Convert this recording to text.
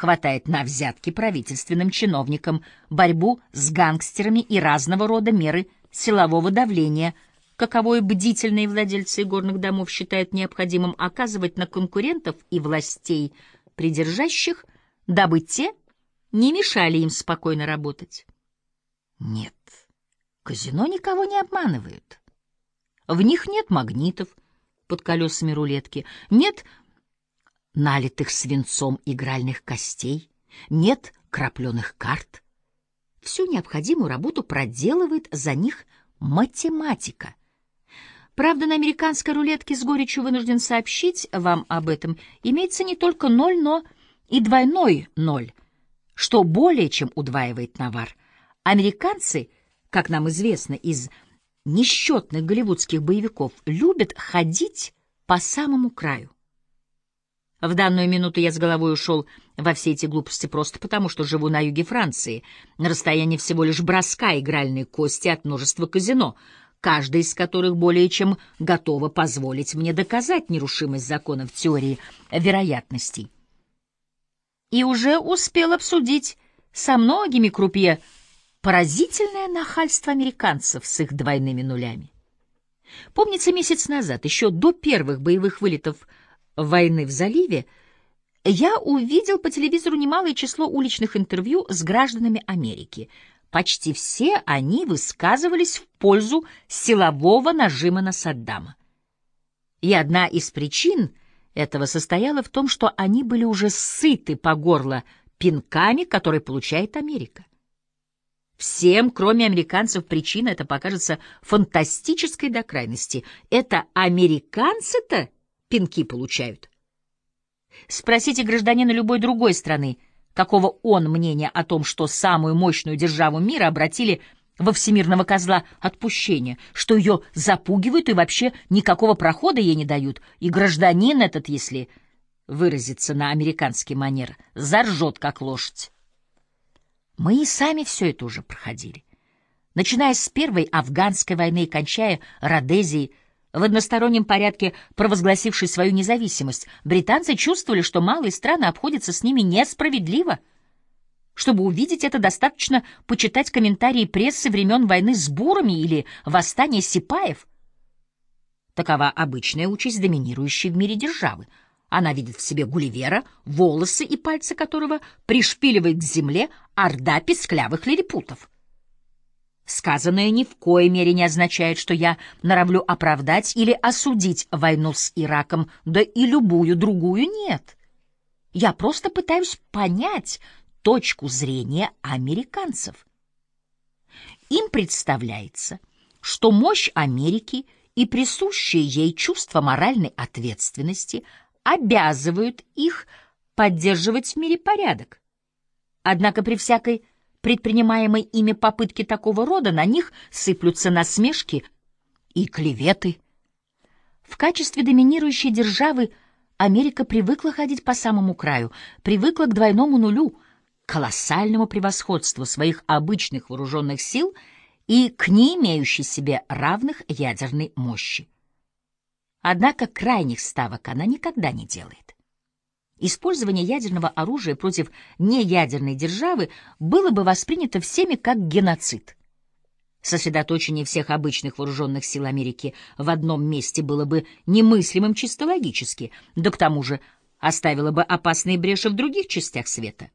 хватает на взятки правительственным чиновникам, борьбу с гангстерами и разного рода меры силового давления, каковое бдительные владельцы горных домов считают необходимым оказывать на конкурентов и властей, придержащих, дабы те не мешали им спокойно работать. Нет, казино никого не обманывают. В них нет магнитов под колесами рулетки, нет налитых свинцом игральных костей, нет крапленых карт. Всю необходимую работу проделывает за них математика. Правда, на американской рулетке с горечью вынужден сообщить вам об этом, имеется не только ноль, но и двойной ноль, что более чем удваивает навар. Американцы, как нам известно из несчетных голливудских боевиков, любят ходить по самому краю. В данную минуту я с головой ушел во все эти глупости просто потому, что живу на юге Франции, на расстоянии всего лишь броска игральной кости от множества казино, каждая из которых более чем готова позволить мне доказать нерушимость законов теории вероятностей. И уже успел обсудить со многими крупье поразительное нахальство американцев с их двойными нулями. Помнится, месяц назад, еще до первых боевых вылетов войны в заливе, я увидел по телевизору немалое число уличных интервью с гражданами Америки. Почти все они высказывались в пользу силового нажима на Саддама. И одна из причин этого состояла в том, что они были уже сыты по горло пинками, которые получает Америка. Всем, кроме американцев, причина это покажется фантастической до крайности. Это американцы-то пинки получают. Спросите гражданина любой другой страны, какого он мнения о том, что самую мощную державу мира обратили во всемирного козла отпущения, что ее запугивают и вообще никакого прохода ей не дают, и гражданин этот, если выразиться на американский манер, заржет, как лошадь. Мы и сами все это уже проходили. Начиная с первой афганской войны и кончая Родезией, в одностороннем порядке провозгласившей свою независимость, британцы чувствовали, что малые страны обходятся с ними несправедливо. Чтобы увидеть это, достаточно почитать комментарии прессы времен войны с бурами или восстания сипаев. Такова обычная участь доминирующей в мире державы. Она видит в себе Гулливера, волосы и пальцы которого пришпиливает к земле орда песклявых лилипутов. Сказанное ни в коей мере не означает, что я норовлю оправдать или осудить войну с Ираком, да и любую другую нет. Я просто пытаюсь понять точку зрения американцев. Им представляется, что мощь Америки и присущее ей чувство моральной ответственности обязывают их поддерживать в мире порядок. Однако при всякой предпринимаемой ими попытки такого рода, на них сыплются насмешки и клеветы. В качестве доминирующей державы Америка привыкла ходить по самому краю, привыкла к двойному нулю, колоссальному превосходству своих обычных вооруженных сил и к не имеющей себе равных ядерной мощи. Однако крайних ставок она никогда не делает. Использование ядерного оружия против неядерной державы было бы воспринято всеми как геноцид. Сосредоточение всех обычных вооруженных сил Америки в одном месте было бы немыслимым чисто логически, да к тому же оставило бы опасные бреши в других частях света.